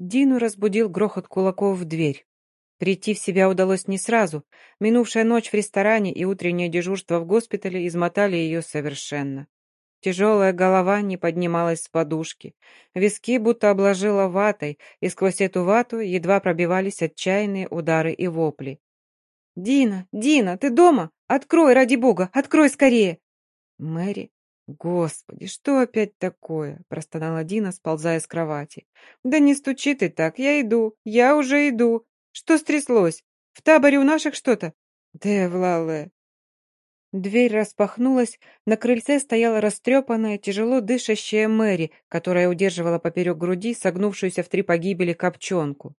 Дину разбудил грохот кулаков в дверь. Прийти в себя удалось не сразу. Минувшая ночь в ресторане и утреннее дежурство в госпитале измотали ее совершенно. Тяжелая голова не поднималась с подушки. Виски будто обложила ватой, и сквозь эту вату едва пробивались отчаянные удары и вопли. «Дина! Дина, ты дома? Открой, ради бога! Открой скорее!» Мэри «Господи, что опять такое?» – простонала Дина, сползая с кровати. «Да не стучи ты так, я иду, я уже иду. Что стряслось? В таборе у наших что-то?» «Девлале!» Дверь распахнулась, на крыльце стояла растрепанная, тяжело дышащая Мэри, которая удерживала поперек груди согнувшуюся в три погибели копченку.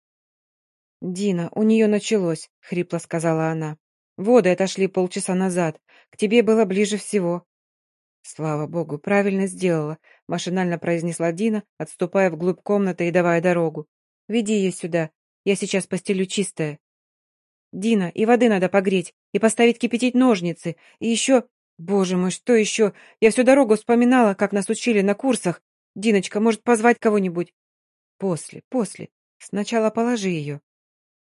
«Дина, у нее началось», — хрипло сказала она. «Воды отошли полчаса назад. К тебе было ближе всего. «Слава богу, правильно сделала», — машинально произнесла Дина, отступая вглубь комнаты и давая дорогу. «Веди ее сюда. Я сейчас постелю чистое». «Дина, и воды надо погреть, и поставить кипятить ножницы, и еще...» «Боже мой, что еще? Я всю дорогу вспоминала, как нас учили на курсах. Диночка, может, позвать кого-нибудь?» «После, после. Сначала положи ее».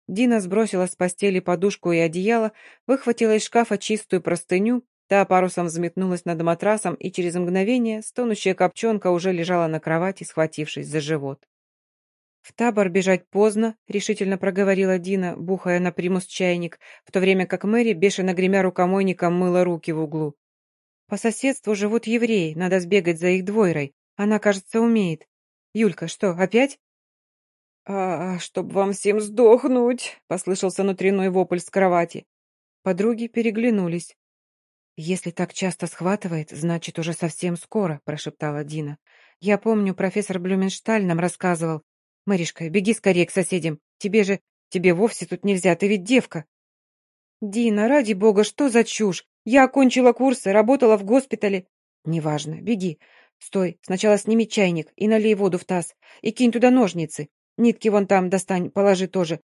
Дина сбросила с постели подушку и одеяло, выхватила из шкафа чистую простыню Та парусом взметнулась над матрасом, и через мгновение стонущая копченка уже лежала на кровати, схватившись за живот. «В табор бежать поздно», — решительно проговорила Дина, бухая на примус чайник, в то время как Мэри, бешено гремя рукомойником, мыла руки в углу. «По соседству живут евреи, надо сбегать за их двойрой. Она, кажется, умеет. Юлька, что, опять?» «А, чтоб вам всем сдохнуть!» — послышался внутренной вопль с кровати. Подруги переглянулись. «Если так часто схватывает, значит, уже совсем скоро», — прошептала Дина. «Я помню, профессор Блюменшталь нам рассказывал. Мэришка, беги скорее к соседям. Тебе же... Тебе вовсе тут нельзя, ты ведь девка». «Дина, ради бога, что за чушь? Я окончила курсы, работала в госпитале». «Неважно, беги. Стой, сначала сними чайник и налей воду в таз. И кинь туда ножницы. Нитки вон там достань, положи тоже.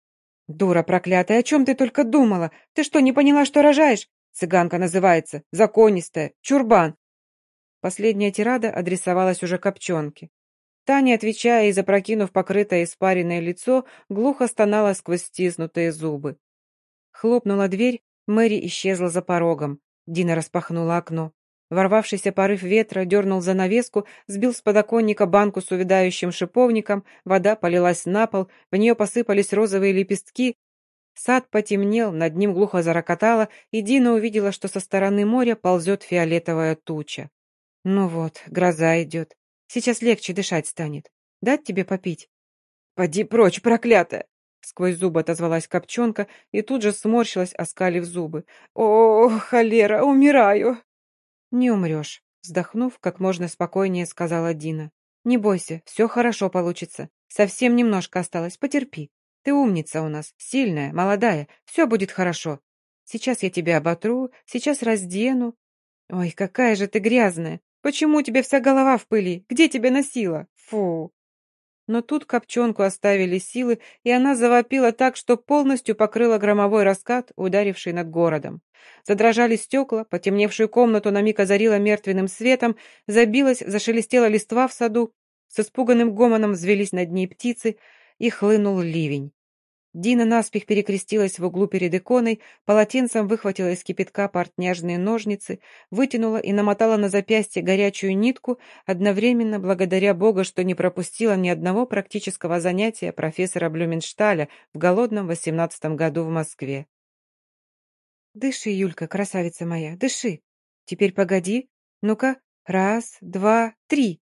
Дура проклятая, о чем ты только думала? Ты что, не поняла, что рожаешь? Цыганка называется, законистая, чурбан. Последняя тирада адресовалась уже Копченке. Таня, отвечая и запрокинув покрытое испаренное лицо, глухо стонала сквозь стиснутые зубы. Хлопнула дверь, Мэри исчезла за порогом. Дина распахнула окно. Ворвавшийся порыв ветра дернул занавеску, сбил с подоконника банку с увядающим шиповником, вода полилась на пол, в нее посыпались розовые лепестки, Сад потемнел, над ним глухо зарокотало, и Дина увидела, что со стороны моря ползет фиолетовая туча. Ну вот, гроза идет. Сейчас легче дышать станет. Дать тебе попить? Поди прочь, проклятая! Сквозь зубы отозвалась копченка и тут же сморщилась, оскалив зубы. «О, холера, умираю!» «Не умрешь», — вздохнув, как можно спокойнее сказала Дина. «Не бойся, все хорошо получится. Совсем немножко осталось, потерпи. Ты умница у нас, сильная, молодая, все будет хорошо. Сейчас я тебя оботру, сейчас раздену. Ой, какая же ты грязная! Почему у тебя вся голова в пыли? Где тебя носила? Фу!» Но тут копченку оставили силы, и она завопила так, что полностью покрыла громовой раскат, ударивший над городом. Задрожали стекла, потемневшую комнату на миг озарила мертвенным светом, забилась, зашелестела листва в саду, с испуганным гомоном взвелись над ней птицы, и хлынул ливень. Дина наспех перекрестилась в углу перед иконой, полотенцем выхватила из кипятка портняжные ножницы, вытянула и намотала на запястье горячую нитку, одновременно благодаря Богу, что не пропустила ни одного практического занятия профессора Блюменшталя в голодном восемнадцатом году в Москве. «Дыши, Юлька, красавица моя, дыши. Теперь погоди. Ну-ка, раз, два, три.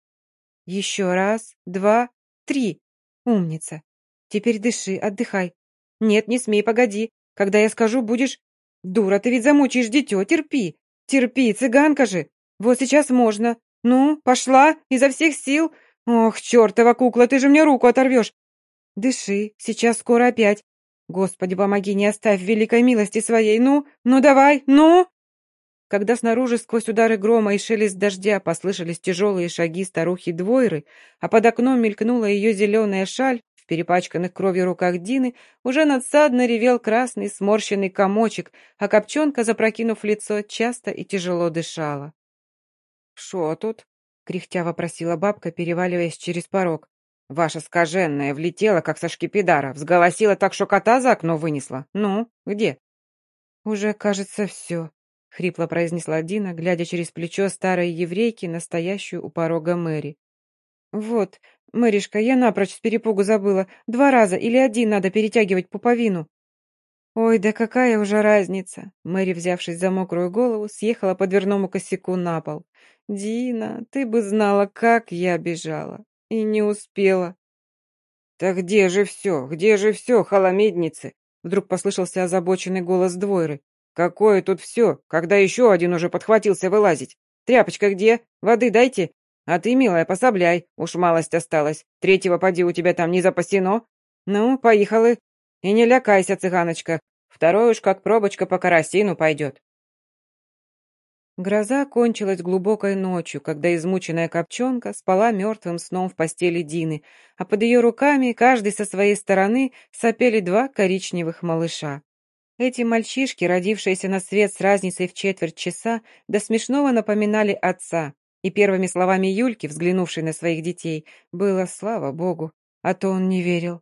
Еще раз, два, три. Умница. Теперь дыши, отдыхай. Нет, не смей, погоди. Когда я скажу, будешь... Дура, ты ведь замучаешь дитё, терпи. Терпи, цыганка же. Вот сейчас можно. Ну, пошла, изо всех сил. Ох, чертова кукла, ты же мне руку оторвешь. Дыши, сейчас скоро опять. Господи, помоги, не оставь великой милости своей. Ну, ну давай, ну! Когда снаружи сквозь удары грома и шелест дождя послышались тяжелые шаги старухи Двойры, а под окном мелькнула ее зеленая шаль, перепачканных кровью руках Дины уже надсадно ревел красный сморщенный комочек, а Копченка, запрокинув лицо, часто и тяжело дышала. «Шо тут?» — кряхтя вопросила бабка, переваливаясь через порог. Ваша скаженная влетела, как со шкипидара, взголосила так, что кота за окно вынесла. Ну, где?» «Уже, кажется, все», — хрипло произнесла Дина, глядя через плечо старой еврейки, настоящую у порога Мэри. «Вот, Мэришка, я напрочь с перепугу забыла. Два раза или один надо перетягивать пуповину». «Ой, да какая уже разница!» Мэри, взявшись за мокрую голову, съехала по дверному косяку на пол. «Дина, ты бы знала, как я бежала. И не успела». «Так где же все? Где же все, холомедницы?» Вдруг послышался озабоченный голос Двойры. «Какое тут все, когда еще один уже подхватился вылазить? Тряпочка где? Воды дайте. А ты, милая, пособляй, уж малость осталась. Третьего поди у тебя там не запасено. Ну, поехали. И не лякайся, цыганочка. Второй уж как пробочка по карасину пойдет». Гроза кончилась глубокой ночью, когда измученная копченка спала мертвым сном в постели Дины, а под ее руками, каждый со своей стороны, сопели два коричневых малыша. Эти мальчишки, родившиеся на свет с разницей в четверть часа, до смешного напоминали отца, и первыми словами Юльки, взглянувшей на своих детей, было «Слава Богу», а то он не верил.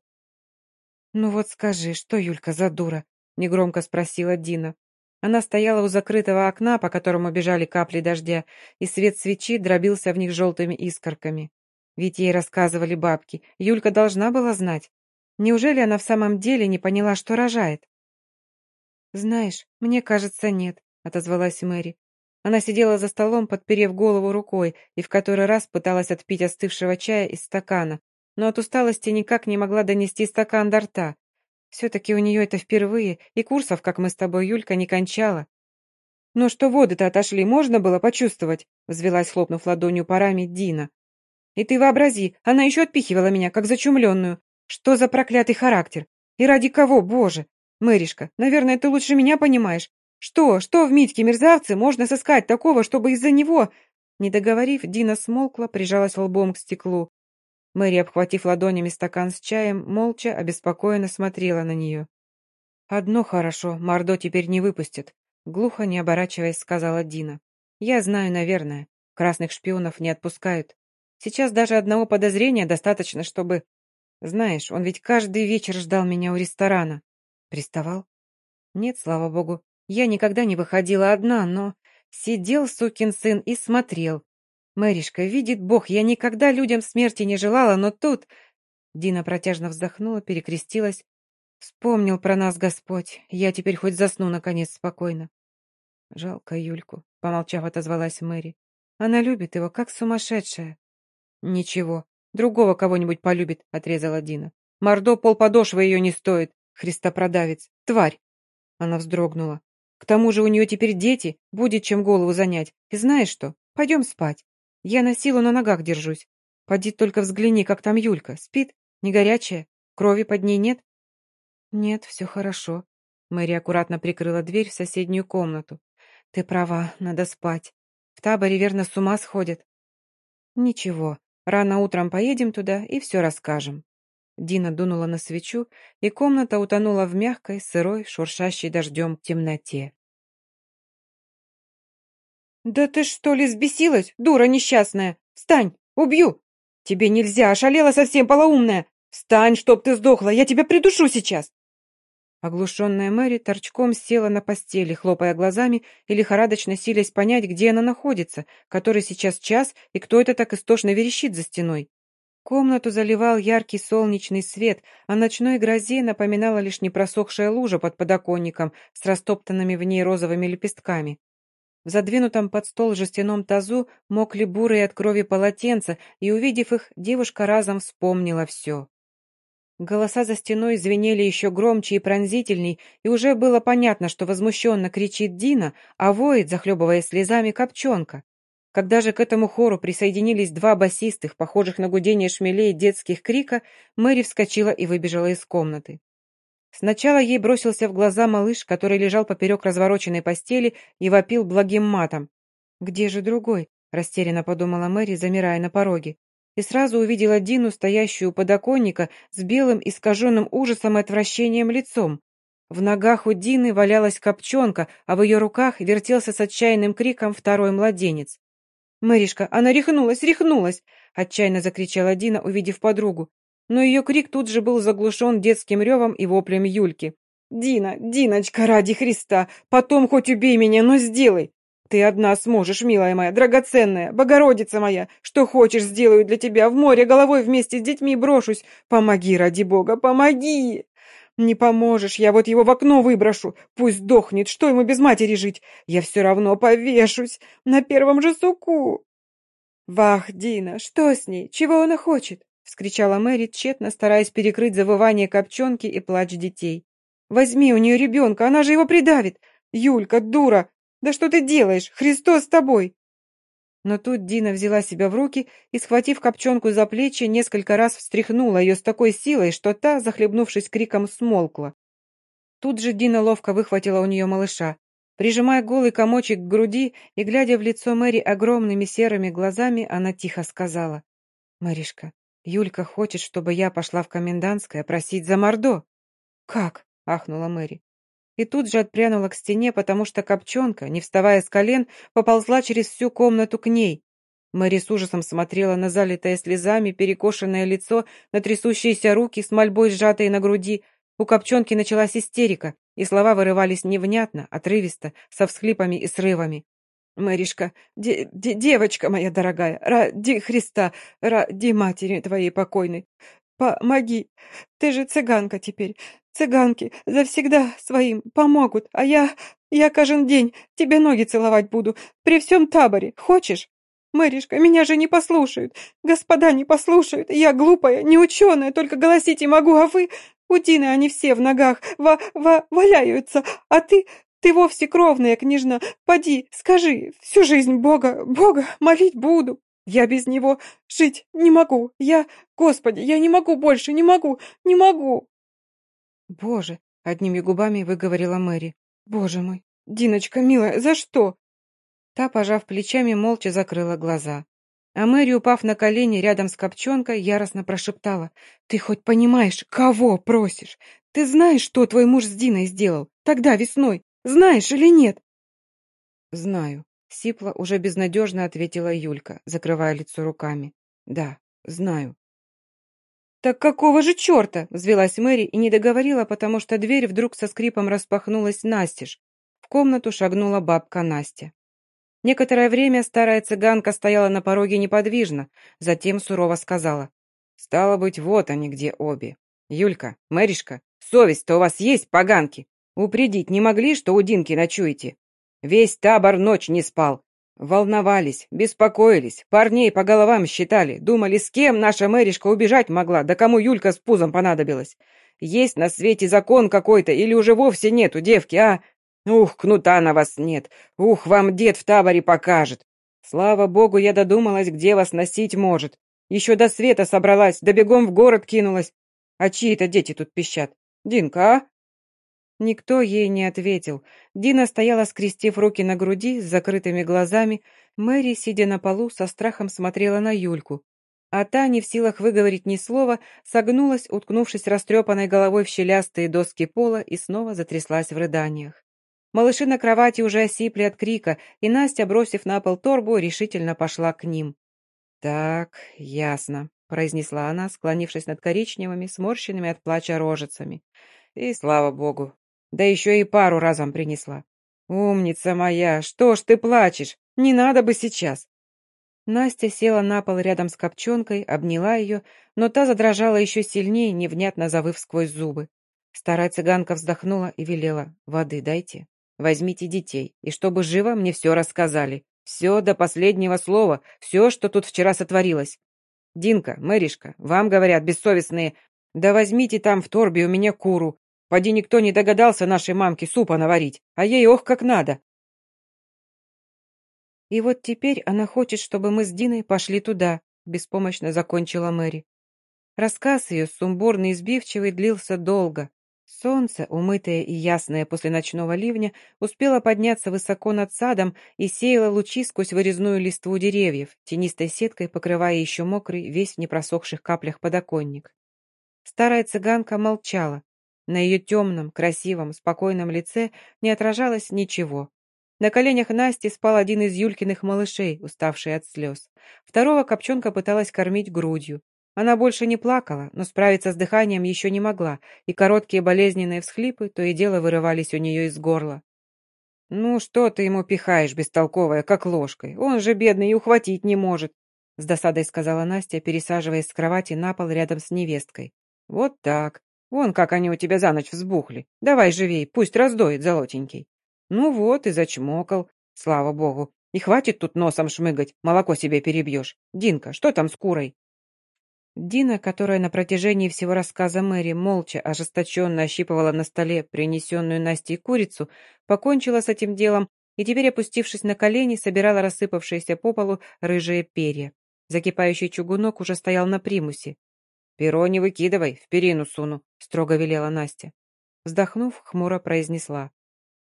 «Ну вот скажи, что Юлька за дура?» — негромко спросила Дина. Она стояла у закрытого окна, по которому бежали капли дождя, и свет свечи дробился в них желтыми искорками. Ведь ей рассказывали бабки, Юлька должна была знать. Неужели она в самом деле не поняла, что рожает? «Знаешь, мне кажется, нет», — отозвалась Мэри. Она сидела за столом, подперев голову рукой, и в который раз пыталась отпить остывшего чая из стакана, но от усталости никак не могла донести стакан до рта. Все-таки у нее это впервые, и курсов, как мы с тобой, Юлька, не кончала. Но что воды-то отошли, можно было почувствовать, взвелась, хлопнув ладонью парами, Дина. И ты вообрази, она еще отпихивала меня, как зачумленную. Что за проклятый характер? И ради кого, боже? Мэришка, наверное, ты лучше меня понимаешь. Что, что в Митьке мерзавце можно сыскать такого, чтобы из-за него... Не договорив, Дина смолкла, прижалась лбом к стеклу. Мэри, обхватив ладонями стакан с чаем, молча, обеспокоенно смотрела на нее. «Одно хорошо, Мордо теперь не выпустит», — глухо, не оборачиваясь, сказала Дина. «Я знаю, наверное. Красных шпионов не отпускают. Сейчас даже одного подозрения достаточно, чтобы... Знаешь, он ведь каждый вечер ждал меня у ресторана. Приставал? Нет, слава богу. Я никогда не выходила одна, но... Сидел сукин сын и смотрел, «Мэришка, видит Бог, я никогда людям смерти не желала, но тут...» Дина протяжно вздохнула, перекрестилась. «Вспомнил про нас Господь. Я теперь хоть засну, наконец, спокойно». «Жалко Юльку», — помолчав, отозвалась Мэри. «Она любит его, как сумасшедшая». «Ничего, другого кого-нибудь полюбит», — отрезала Дина. «Мордо полподошвы ее не стоит, христопродавец, тварь». Она вздрогнула. «К тому же у нее теперь дети, будет чем голову занять. И знаешь что? Пойдем спать. Я на силу на ногах держусь. Поди только взгляни, как там Юлька. Спит? Не горячая? Крови под ней нет? Нет, все хорошо. Мэри аккуратно прикрыла дверь в соседнюю комнату. Ты права, надо спать. В таборе верно с ума сходят. Ничего, рано утром поедем туда и все расскажем. Дина дунула на свечу, и комната утонула в мягкой, сырой, шуршащей дождем темноте. «Да ты что ли взбесилась, дура несчастная? Встань, убью! Тебе нельзя, ошалела совсем полоумная! Встань, чтоб ты сдохла, я тебя придушу сейчас!» Оглушенная Мэри торчком села на постели, хлопая глазами и лихорадочно силясь понять, где она находится, который сейчас час и кто это так истошно верещит за стеной. Комнату заливал яркий солнечный свет, а ночной грозе напоминала лишь непросохшая лужа под подоконником с растоптанными в ней розовыми лепестками. В задвинутом под стол жестяном тазу мокли бурые от крови полотенца, и, увидев их, девушка разом вспомнила все. Голоса за стеной звенели еще громче и пронзительней, и уже было понятно, что возмущенно кричит Дина, а воет, захлебываясь слезами, копченка. Когда же к этому хору присоединились два басистых, похожих на гудение шмелей детских крика, Мэри вскочила и выбежала из комнаты. Сначала ей бросился в глаза малыш, который лежал поперек развороченной постели и вопил благим матом. «Где же другой?» – растерянно подумала Мэри, замирая на пороге. И сразу увидела Дину, стоящую у подоконника, с белым искаженным ужасом и отвращением лицом. В ногах у Дины валялась копченка, а в ее руках вертелся с отчаянным криком второй младенец. «Мэришка, она рехнулась, рехнулась!» отчаянно закричала Дина, увидев подругу. Но ее крик тут же был заглушен детским ревом и воплем Юльки. «Дина, Диночка, ради Христа, потом хоть убей меня, но сделай! Ты одна сможешь, милая моя, драгоценная, Богородица моя, что хочешь, сделаю для тебя, в море головой вместе с детьми брошусь. Помоги, ради Бога, помоги!» «Не поможешь, я вот его в окно выброшу. Пусть дохнет, что ему без матери жить? Я все равно повешусь на первом же суку!» «Вах, Дина, что с ней? Чего она хочет?» — вскричала Мэри, тщетно стараясь перекрыть завывание копченки и плач детей. «Возьми у нее ребенка, она же его придавит! Юлька, дура! Да что ты делаешь? Христос с тобой!» Но тут Дина взяла себя в руки и, схватив копченку за плечи, несколько раз встряхнула ее с такой силой, что та, захлебнувшись криком, смолкла. Тут же Дина ловко выхватила у нее малыша. Прижимая голый комочек к груди и глядя в лицо Мэри огромными серыми глазами, она тихо сказала. «Маришка, Юлька хочет, чтобы я пошла в комендантское просить за Мордо». «Как?» — ахнула Мэри и тут же отпрянула к стене, потому что копченка, не вставая с колен, поползла через всю комнату к ней. Мэри с ужасом смотрела на залитое слезами перекошенное лицо, на трясущиеся руки с мольбой сжатые на груди. У копченки началась истерика, и слова вырывались невнятно, отрывисто, со всхлипами и срывами. «Мэришка, де де девочка моя дорогая, ради Христа, ради матери твоей покойной, помоги, ты же цыганка теперь, Цыганки завсегда своим помогут, а я... Я каждый день тебе ноги целовать буду, при всем таборе. Хочешь? Мэришка, меня же не послушают. Господа не послушают. Я глупая, неученая, только голосить и могу, а вы... Утины они все в ногах, ва ва валяются, а ты... Ты вовсе кровная, княжна. Поди, скажи, всю жизнь Бога, Бога молить буду. Я без него жить не могу. Я... Господи, я не могу больше, не могу, не могу. «Боже!» — одними губами выговорила Мэри. «Боже мой! Диночка, милая, за что?» Та, пожав плечами, молча закрыла глаза. А Мэри, упав на колени рядом с Копченкой, яростно прошептала. «Ты хоть понимаешь, кого просишь? Ты знаешь, что твой муж с Диной сделал? Тогда, весной. Знаешь или нет?» «Знаю», — сипло, уже безнадежно ответила Юлька, закрывая лицо руками. «Да, знаю». «Так какого же черта?» — взвелась Мэри и не договорила, потому что дверь вдруг со скрипом распахнулась настежь. В комнату шагнула бабка Настя. Некоторое время старая цыганка стояла на пороге неподвижно, затем сурово сказала. «Стало быть, вот они где обе. Юлька, Мэришка, совесть-то у вас есть, поганки? Упредить не могли, что у Динки ночуете? Весь табор ночь не спал, Волновались, беспокоились, парней по головам считали, думали, с кем наша мэришка убежать могла, да кому Юлька с пузом понадобилась. Есть на свете закон какой-то или уже вовсе нету, девки, а? Ух, кнута на вас нет, ух, вам дед в таборе покажет. Слава богу, я додумалась, где вас носить может. Еще до света собралась, да бегом в город кинулась. А чьи-то дети тут пищат? Динка, а? Никто ей не ответил. Дина стояла, скрестив руки на груди, с закрытыми глазами. Мэри, сидя на полу, со страхом смотрела на Юльку. А та, не в силах выговорить ни слова, согнулась, уткнувшись растрепанной головой в щелястые доски пола и снова затряслась в рыданиях. Малыши на кровати уже осипли от крика, и Настя, бросив на пол торбу, решительно пошла к ним. «Так, ясно», — произнесла она, склонившись над коричневыми, сморщенными от плача рожицами. «И слава богу, да еще и пару разом принесла. «Умница моя, что ж ты плачешь? Не надо бы сейчас!» Настя села на пол рядом с копченкой, обняла ее, но та задрожала еще сильнее, невнятно завыв сквозь зубы. Старая цыганка вздохнула и велела. «Воды дайте. Возьмите детей, и чтобы живо мне все рассказали. Все до последнего слова, все, что тут вчера сотворилось. Динка, Мэришка, вам говорят, бессовестные, да возьмите там в торбе у меня куру, Поди никто не догадался нашей мамке супа наварить, а ей ох как надо. И вот теперь она хочет, чтобы мы с Диной пошли туда, беспомощно закончила Мэри. Рассказ ее, сумбурный и сбивчивый, длился долго. Солнце, умытое и ясное после ночного ливня, успело подняться высоко над садом и сеяло лучи сквозь вырезную листву деревьев, тенистой сеткой покрывая еще мокрый, весь в непросохших каплях подоконник. Старая цыганка молчала, на ее темном, красивом, спокойном лице не отражалось ничего. На коленях Насти спал один из Юлькиных малышей, уставший от слез. Второго Копченка пыталась кормить грудью. Она больше не плакала, но справиться с дыханием еще не могла, и короткие болезненные всхлипы то и дело вырывались у нее из горла. «Ну что ты ему пихаешь, бестолковая, как ложкой? Он же бедный и ухватить не может», с досадой сказала Настя, пересаживаясь с кровати на пол рядом с невесткой. «Вот так. Вон как они у тебя за ночь взбухли. Давай живей, пусть раздоит золотенький». Ну вот и зачмокал, слава богу. И хватит тут носом шмыгать, молоко себе перебьешь. Динка, что там с курой? Дина, которая на протяжении всего рассказа Мэри молча, ожесточенно ощипывала на столе принесенную Настей курицу, покончила с этим делом и теперь, опустившись на колени, собирала рассыпавшиеся по полу рыжие перья. Закипающий чугунок уже стоял на примусе. «Перо не выкидывай, в перину суну», — строго велела Настя. Вздохнув, хмуро произнесла.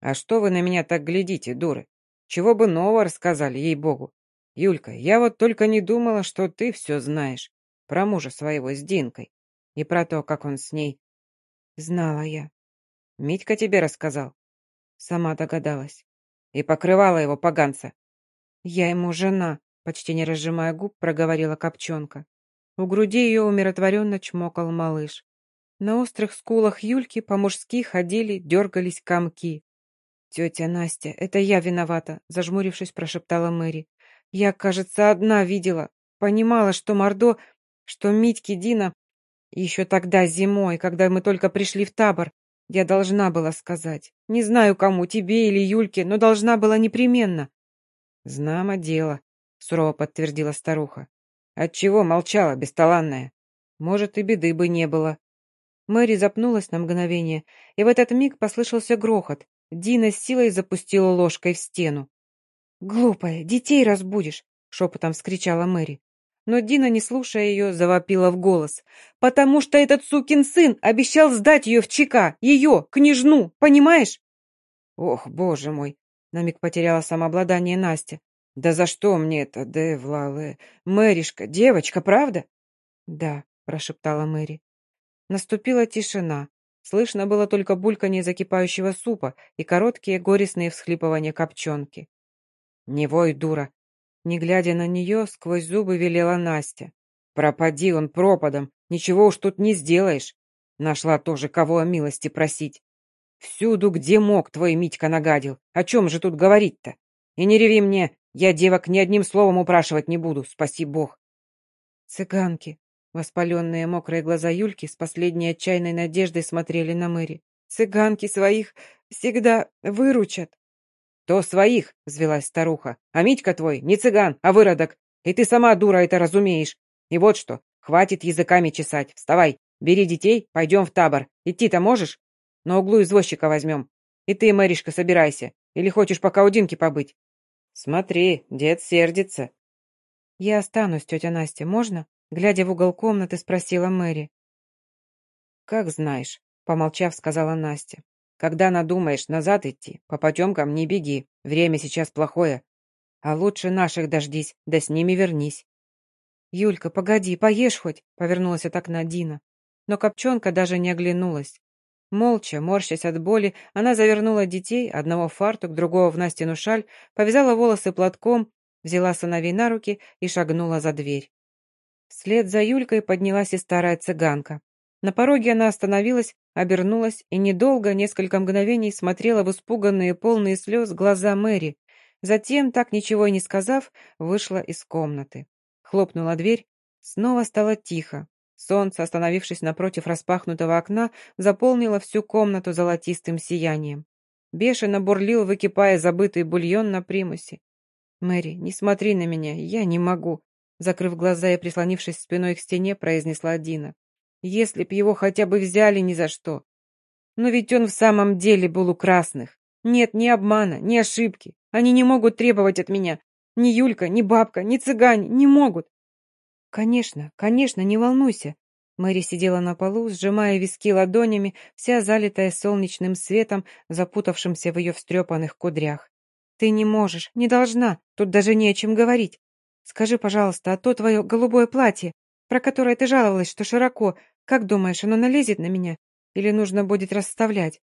«А что вы на меня так глядите, дуры? Чего бы нового рассказали, ей-богу? Юлька, я вот только не думала, что ты все знаешь. Про мужа своего с Динкой. И про то, как он с ней...» «Знала я». «Митька тебе рассказал?» Сама догадалась. «И покрывала его поганца?» «Я ему жена», почти не разжимая губ, проговорила Копченка. У груди ее умиротворенно чмокал малыш. На острых скулах Юльки по-мужски ходили, дергались комки. «Тетя Настя, это я виновата», — зажмурившись, прошептала Мэри. «Я, кажется, одна видела. Понимала, что Мордо, что Митьки Дина... Еще тогда, зимой, когда мы только пришли в табор, я должна была сказать. Не знаю кому, тебе или Юльке, но должна была непременно». «Знамо дело», — сурово подтвердила старуха. «Отчего молчала, бесталанная? Может, и беды бы не было». Мэри запнулась на мгновение, и в этот миг послышался грохот. Дина с силой запустила ложкой в стену. «Глупая, детей разбудишь!» — шепотом вскричала Мэри. Но Дина, не слушая ее, завопила в голос. «Потому что этот сукин сын обещал сдать ее в ЧК, ее, княжну, понимаешь?» «Ох, боже мой!» — на миг потеряла самообладание Настя. «Да за что мне это, Девлале? Мэришка, девочка, правда?» «Да», — прошептала Мэри. Наступила тишина. Слышно было только бульканье закипающего супа и короткие горестные всхлипывания копченки. «Не вой, дура!» Не глядя на нее, сквозь зубы велела Настя. «Пропади он пропадом, ничего уж тут не сделаешь. Нашла тоже кого о милости просить. Всюду, где мог, твой Митька нагадил. О чем же тут говорить-то? И не реви мне, я девок ни одним словом упрашивать не буду, спаси бог». «Цыганки», Воспаленные мокрые глаза Юльки с последней отчаянной надеждой смотрели на Мэри. «Цыганки своих всегда выручат». «То своих», — взвелась старуха. «А Митька твой не цыган, а выродок. И ты сама, дура, это разумеешь. И вот что, хватит языками чесать. Вставай, бери детей, пойдем в табор. Идти-то можешь? На углу извозчика возьмем. И ты, Мэришка, собирайся. Или хочешь пока у Динки побыть?» «Смотри, дед сердится». «Я останусь, тетя Настя, можно?» Глядя в угол комнаты, спросила Мэри. «Как знаешь», — помолчав, сказала Настя. «Когда надумаешь назад идти, по потемкам не беги, время сейчас плохое. А лучше наших дождись, да с ними вернись». «Юлька, погоди, поешь хоть», — повернулась от окна Дина. Но Копченка даже не оглянулась. Молча, морщась от боли, она завернула детей, одного в фартук, другого в Настину шаль, повязала волосы платком, взяла сыновей на руки и шагнула за дверь. Вслед за Юлькой поднялась и старая цыганка. На пороге она остановилась, обернулась и недолго, несколько мгновений смотрела в испуганные, полные слез глаза Мэри. Затем, так ничего и не сказав, вышла из комнаты. Хлопнула дверь. Снова стало тихо. Солнце, остановившись напротив распахнутого окна, заполнило всю комнату золотистым сиянием. Бешено бурлил, выкипая забытый бульон на примусе. «Мэри, не смотри на меня, я не могу. Закрыв глаза и прислонившись спиной к стене, произнесла Дина. «Если б его хотя бы взяли ни за что. Но ведь он в самом деле был у красных. Нет ни обмана, ни ошибки. Они не могут требовать от меня. Ни Юлька, ни бабка, ни цыгане не могут». «Конечно, конечно, не волнуйся». Мэри сидела на полу, сжимая виски ладонями, вся залитая солнечным светом, запутавшимся в ее встрепанных кудрях. «Ты не можешь, не должна, тут даже не о чем говорить. Скажи, пожалуйста, а то твое голубое платье, про которое ты жаловалась, что широко, как думаешь, оно налезет на меня? Или нужно будет расставлять?»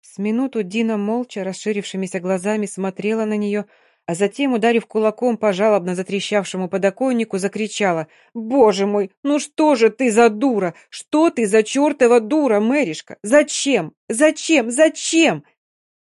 С минуту Дина молча, расширившимися глазами смотрела на нее, а затем, ударив кулаком по жалобно затрещавшему подоконнику, закричала «Боже мой, ну что же ты за дура? Что ты за чертова дура, Мэришка? Зачем? Зачем? Зачем?»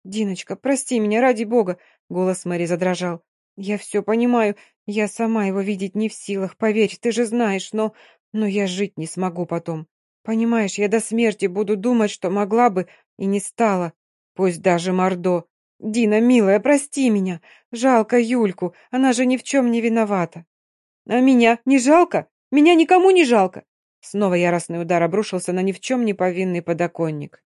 «Диночка, прости меня, ради бога!» — голос Мэри задрожал. «Я все понимаю, я сама его видеть не в силах, поверь, ты же знаешь, но... Но я жить не смогу потом. Понимаешь, я до смерти буду думать, что могла бы, и не стала. Пусть даже Мордо. Дина, милая, прости меня. Жалко Юльку, она же ни в чем не виновата. А меня не жалко? Меня никому не жалко. Снова яростный удар обрушился на ни в чем не повинный подоконник.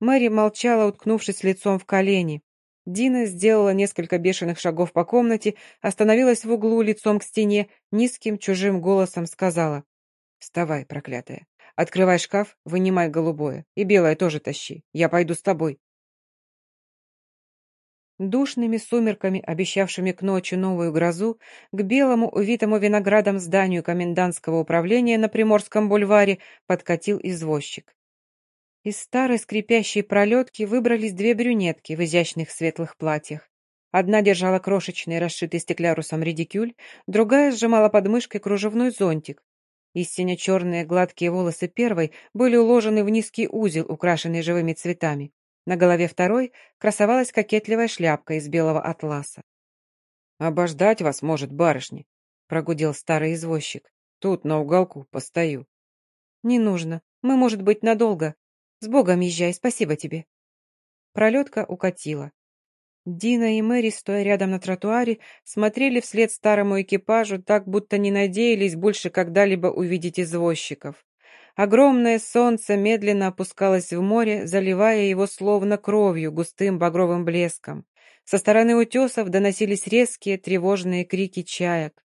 Мэри молчала, уткнувшись лицом в колени. Дина сделала несколько бешеных шагов по комнате, остановилась в углу лицом к стене, низким чужим голосом сказала «Вставай, проклятая, Открывай шкаф, вынимай голубое. И белое тоже тащи. Я пойду с тобой. Душными сумерками, обещавшими к ночи новую грозу, к белому, увитому виноградом зданию комендантского управления на Приморском бульваре подкатил извозчик. Из старой скрипящей пролетки выбрались две брюнетки в изящных светлых платьях. Одна держала крошечный, расшитый стеклярусом редикюль, другая сжимала под мышкой кружевной зонтик, Истинно черные гладкие волосы первой были уложены в низкий узел, украшенный живыми цветами. На голове второй красовалась кокетливая шляпка из белого атласа. «Обождать вас может барышни», — прогудел старый извозчик. «Тут, на уголку, постою». «Не нужно. Мы, может быть, надолго. С Богом езжай, спасибо тебе». Пролетка укатила. Дина и Мэри, стоя рядом на тротуаре, смотрели вслед старому экипажу так, будто не надеялись больше когда-либо увидеть извозчиков. Огромное солнце медленно опускалось в море, заливая его словно кровью, густым багровым блеском. Со стороны утесов доносились резкие, тревожные крики чаек.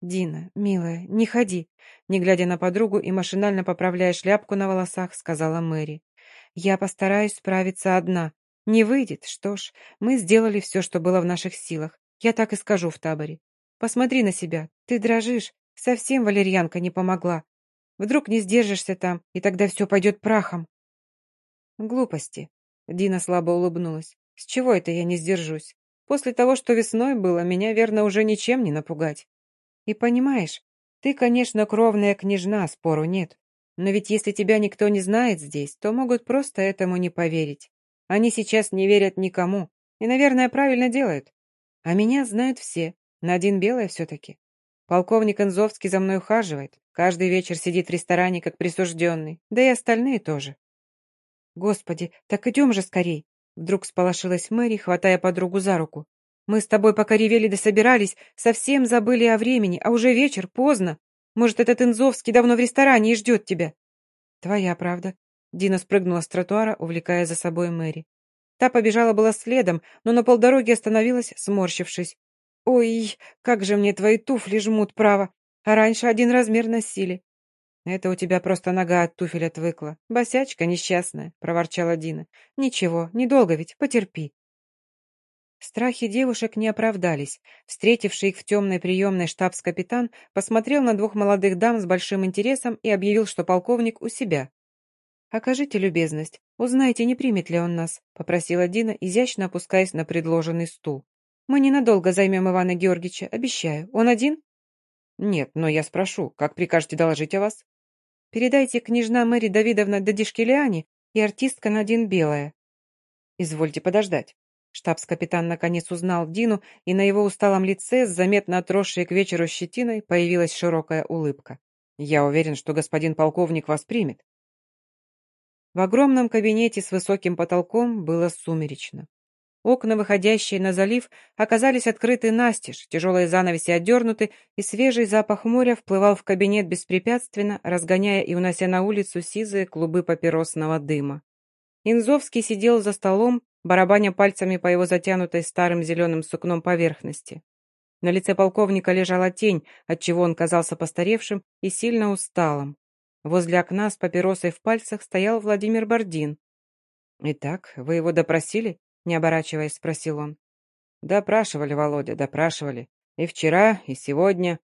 «Дина, милая, не ходи», — не глядя на подругу и машинально поправляя шляпку на волосах, сказала Мэри. «Я постараюсь справиться одна. Не выйдет, что ж, мы сделали все, что было в наших силах. Я так и скажу в таборе. Посмотри на себя, ты дрожишь, совсем валерьянка не помогла. Вдруг не сдержишься там, и тогда все пойдет прахом. Глупости. Дина слабо улыбнулась. С чего это я не сдержусь? После того, что весной было, меня, верно, уже ничем не напугать. И понимаешь, ты, конечно, кровная княжна, спору нет. Но ведь если тебя никто не знает здесь, то могут просто этому не поверить. Они сейчас не верят никому. И, наверное, правильно делают. А меня знают все. На один белое все-таки. Полковник Инзовский за мной ухаживает. Каждый вечер сидит в ресторане, как присужденный. Да и остальные тоже. Господи, так идем же скорей. Вдруг сполошилась Мэри, хватая подругу за руку. Мы с тобой пока ревели да собирались, совсем забыли о времени, а уже вечер, поздно. Может, этот Инзовский давно в ресторане и ждет тебя. Твоя правда. Дина спрыгнула с тротуара, увлекая за собой Мэри. Та побежала была следом, но на полдороги остановилась, сморщившись. «Ой, как же мне твои туфли жмут, право! А раньше один размер носили». «Это у тебя просто нога от туфель отвыкла. Босячка несчастная», — проворчала Дина. «Ничего, недолго ведь, потерпи». Страхи девушек не оправдались. Встретивший их в темной приемной штабс-капитан посмотрел на двух молодых дам с большим интересом и объявил, что полковник у себя. «Окажите любезность, узнайте, не примет ли он нас», — попросила Дина, изящно опускаясь на предложенный стул. «Мы ненадолго займем Ивана Георгиевича, обещаю. Он один?» «Нет, но я спрошу, как прикажете доложить о вас?» «Передайте княжна Мэри Давидовна Дадишкелиане и артистка Надин Белая». «Извольте подождать». Штабс-капитан наконец узнал Дину, и на его усталом лице, с заметно отросшей к вечеру щетиной, появилась широкая улыбка. «Я уверен, что господин полковник вас примет. В огромном кабинете с высоким потолком было сумеречно. Окна, выходящие на залив, оказались открыты настежь, тяжелые занавеси отдернуты, и свежий запах моря вплывал в кабинет беспрепятственно, разгоняя и унося на улицу сизые клубы папиросного дыма. Инзовский сидел за столом, барабаня пальцами по его затянутой старым зеленым сукном поверхности. На лице полковника лежала тень, отчего он казался постаревшим и сильно усталым. Возле окна с папиросой в пальцах стоял Владимир Бордин. «Итак, вы его допросили?» — не оборачиваясь, спросил он. «Допрашивали, Володя, допрашивали. И вчера, и сегодня».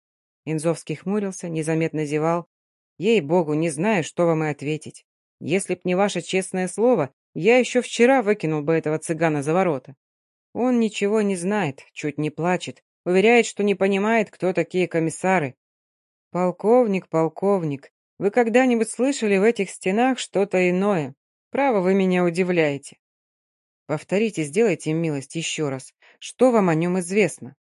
Инзовский хмурился, незаметно зевал. «Ей-богу, не знаю, что вам и ответить. Если б не ваше честное слово, Я еще вчера выкинул бы этого цыгана за ворота. Он ничего не знает, чуть не плачет, уверяет, что не понимает, кто такие комиссары. Полковник, полковник, вы когда-нибудь слышали в этих стенах что-то иное? Право, вы меня удивляете. Повторите, сделайте им милость еще раз. Что вам о нем известно?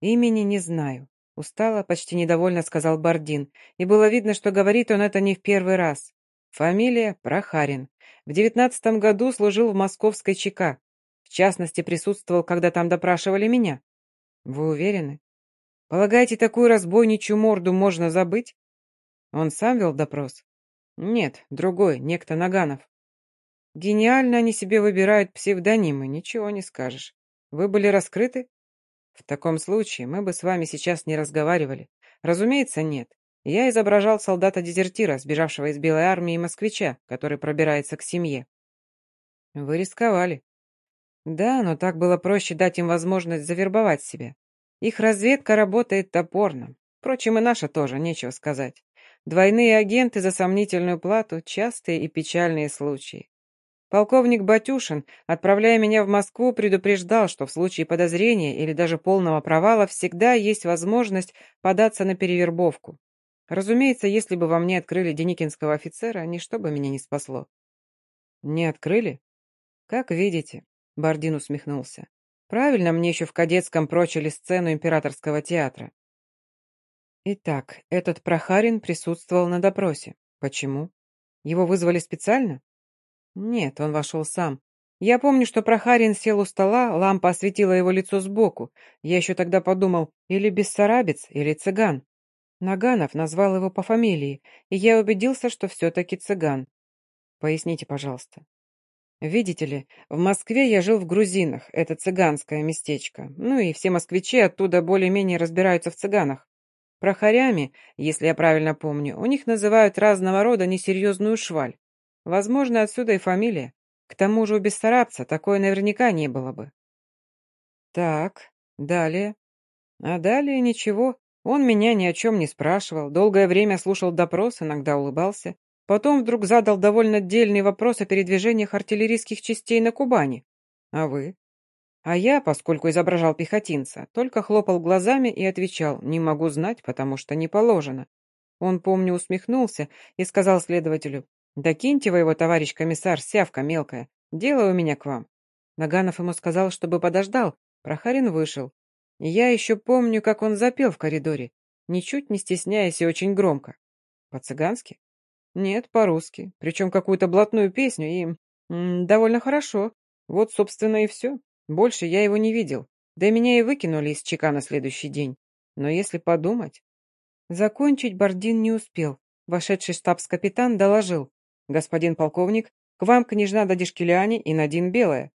Имени не знаю. Устало, почти недовольно сказал Бардин, и было видно, что говорит он это не в первый раз. Фамилия Прохарин. В девятнадцатом году служил в московской ЧК. В частности, присутствовал, когда там допрашивали меня. Вы уверены? Полагаете, такую разбойничью морду можно забыть? Он сам вел допрос? Нет, другой, некто Наганов. Гениально они себе выбирают псевдонимы, ничего не скажешь. Вы были раскрыты? В таком случае мы бы с вами сейчас не разговаривали. Разумеется, нет. Я изображал солдата-дезертира, сбежавшего из Белой армии москвича, который пробирается к семье. Вы рисковали. Да, но так было проще дать им возможность завербовать себя. Их разведка работает топорно. Впрочем, и наша тоже, нечего сказать. Двойные агенты за сомнительную плату – частые и печальные случаи. Полковник Батюшин, отправляя меня в Москву, предупреждал, что в случае подозрения или даже полного провала всегда есть возможность податься на перевербовку. Разумеется, если бы во мне открыли деникинского офицера, ничто бы меня не спасло. Не открыли? Как видите, Бардин усмехнулся. Правильно мне еще в кадетском прочили сцену императорского театра. Итак, этот Прохарин присутствовал на допросе. Почему? Его вызвали специально? Нет, он вошел сам. Я помню, что Прохарин сел у стола, лампа осветила его лицо сбоку. Я еще тогда подумал, или бессарабец, или цыган. Наганов назвал его по фамилии, и я убедился, что все-таки цыган. Поясните, пожалуйста. Видите ли, в Москве я жил в Грузинах, это цыганское местечко. Ну и все москвичи оттуда более-менее разбираются в цыганах. Прохарями, если я правильно помню, у них называют разного рода несерьезную шваль. Возможно, отсюда и фамилия. К тому же у Бессарабца такое наверняка не было бы. Так, далее. А далее ничего. Он меня ни о чем не спрашивал, долгое время слушал допрос, иногда улыбался. Потом вдруг задал довольно дельный вопрос о передвижениях артиллерийских частей на Кубани. А вы? А я, поскольку изображал пехотинца, только хлопал глазами и отвечал «не могу знать, потому что не положено». Он, помню, усмехнулся и сказал следователю «Да киньте вы его, товарищ комиссар, сявка мелкая. Дело у меня к вам». Наганов ему сказал, чтобы подождал. Прохарин вышел. Я еще помню, как он запел в коридоре, ничуть не стесняясь и очень громко. По-цыгански? Нет, по-русски. Причем какую-то блатную песню и... М -м, довольно хорошо. Вот, собственно, и все. Больше я его не видел. Да меня и выкинули из ЧК на следующий день. Но если подумать... Закончить Бордин не успел. Вошедший штабс-капитан доложил. «Господин полковник, к вам княжна Дадишкеляне и Надин Белая».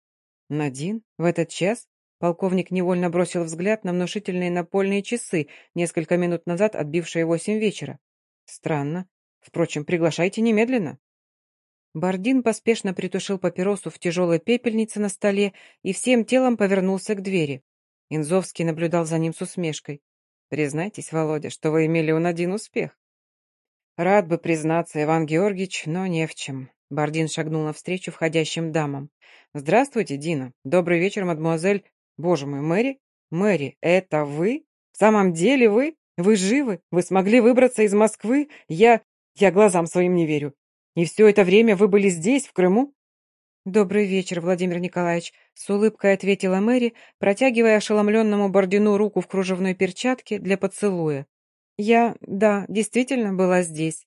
«Надин? В этот час?» Полковник невольно бросил взгляд на внушительные напольные часы, несколько минут назад отбившие восемь вечера. «Странно. Впрочем, приглашайте немедленно». Бардин поспешно притушил папиросу в тяжелой пепельнице на столе и всем телом повернулся к двери. Инзовский наблюдал за ним с усмешкой. «Признайтесь, Володя, что вы имели он один успех». «Рад бы признаться, Иван Георгиевич, но не в чем». Бардин шагнул навстречу входящим дамам. «Здравствуйте, Дина. Добрый вечер, мадемуазель. Боже мой, Мэри? Мэри, это вы? В самом деле вы? Вы живы? Вы смогли выбраться из Москвы? Я... я глазам своим не верю. И все это время вы были здесь, в Крыму?» «Добрый вечер, Владимир Николаевич», — с улыбкой ответила Мэри, протягивая ошеломленному Бордину руку в кружевной перчатке для поцелуя. «Я, да, действительно была здесь».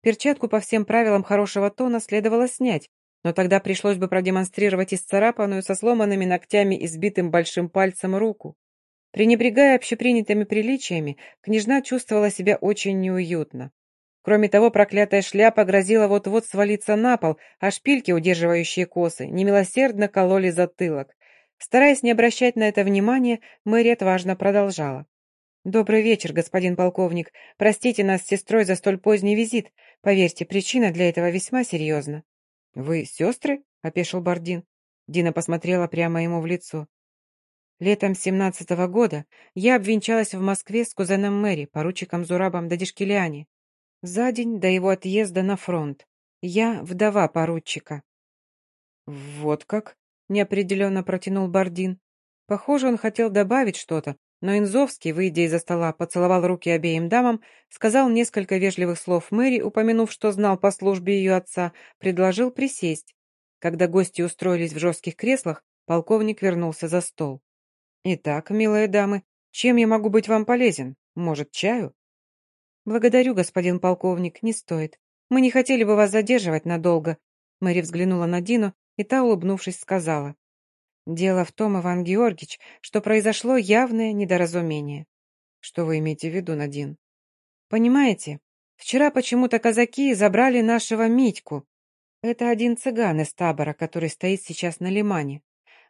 Перчатку по всем правилам хорошего тона следовало снять, но тогда пришлось бы продемонстрировать исцарапанную со сломанными ногтями и сбитым большим пальцем руку. Пренебрегая общепринятыми приличиями, княжна чувствовала себя очень неуютно. Кроме того, проклятая шляпа грозила вот-вот свалиться на пол, а шпильки, удерживающие косы, немилосердно кололи затылок. Стараясь не обращать на это внимания, Мэри отважно продолжала. «Добрый вечер, господин полковник. Простите нас с сестрой за столь поздний визит. Поверьте, причина для этого весьма серьезна». «Вы сестры?» — опешил Бардин. Дина посмотрела прямо ему в лицо. Летом семнадцатого года я обвенчалась в Москве с кузеном Мэри, поручиком Зурабом Дадишкелиани. За день до его отъезда на фронт. Я вдова поручика. Вот как? Неопределенно протянул Бардин. Похоже, он хотел добавить что-то, но Инзовский, выйдя из-за стола, поцеловал руки обеим дамам, сказал несколько вежливых слов Мэри, упомянув, что знал по службе ее отца, предложил присесть. Когда гости устроились в жестких креслах, полковник вернулся за стол. «Итак, милые дамы, чем я могу быть вам полезен? Может, чаю?» «Благодарю, господин полковник, не стоит. Мы не хотели бы вас задерживать надолго». Мэри взглянула на Дину, и та, улыбнувшись, сказала. Дело в том, Иван Георгиевич, что произошло явное недоразумение. Что вы имеете в виду, Надин? Понимаете, вчера почему-то казаки забрали нашего Митьку. Это один цыган из табора, который стоит сейчас на лимане.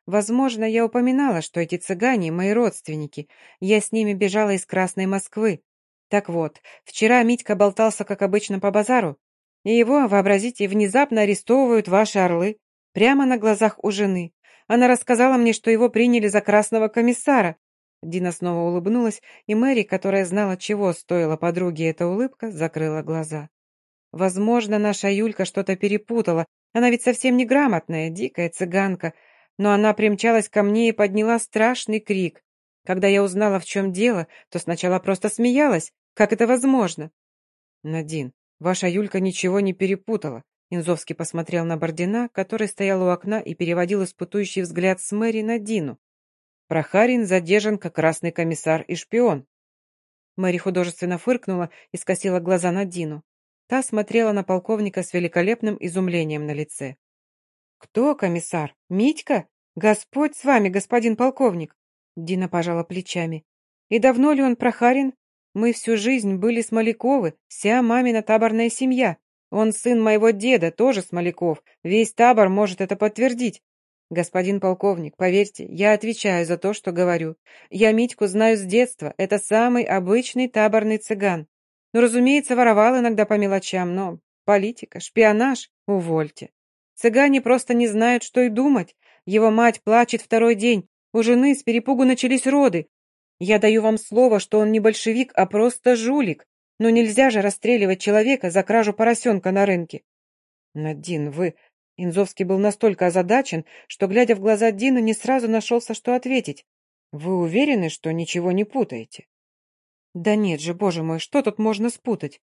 Возможно, я упоминала, что эти цыгане – мои родственники. Я с ними бежала из Красной Москвы. Так вот, вчера Митька болтался, как обычно, по базару, и его, вообразите, внезапно арестовывают ваши орлы. Прямо на глазах у жены. Она рассказала мне, что его приняли за красного комиссара». Дина снова улыбнулась, и Мэри, которая знала, чего стоила подруге эта улыбка, закрыла глаза. «Возможно, наша Юлька что-то перепутала. Она ведь совсем неграмотная, дикая цыганка. Но она примчалась ко мне и подняла страшный крик. Когда я узнала, в чем дело, то сначала просто смеялась. Как это возможно?» «Надин, ваша Юлька ничего не перепутала. Инзовский посмотрел на Бордина, который стоял у окна и переводил испытующий взгляд с Мэри на Дину. Прохарин задержан как красный комиссар и шпион. Мэри художественно фыркнула и скосила глаза на Дину. Та смотрела на полковника с великолепным изумлением на лице. «Кто комиссар? Митька? Господь с вами, господин полковник!» Дина пожала плечами. «И давно ли он Прохарин? Мы всю жизнь были Смоляковы, вся мамина таборная семья. Он сын моего деда, тоже Смоляков. Весь табор может это подтвердить. Господин полковник, поверьте, я отвечаю за то, что говорю. Я Митьку знаю с детства. Это самый обычный таборный цыган. Ну, разумеется, воровал иногда по мелочам, но политика, шпионаж, увольте. Цыгане просто не знают, что и думать. Его мать плачет второй день. У жены с перепугу начались роды. Я даю вам слово, что он не большевик, а просто жулик. Но нельзя же расстреливать человека за кражу поросенка на рынке. Надин, вы... Инзовский был настолько озадачен, что, глядя в глаза Дины, не сразу нашелся, что ответить. Вы уверены, что ничего не путаете? Да нет же, боже мой, что тут можно спутать?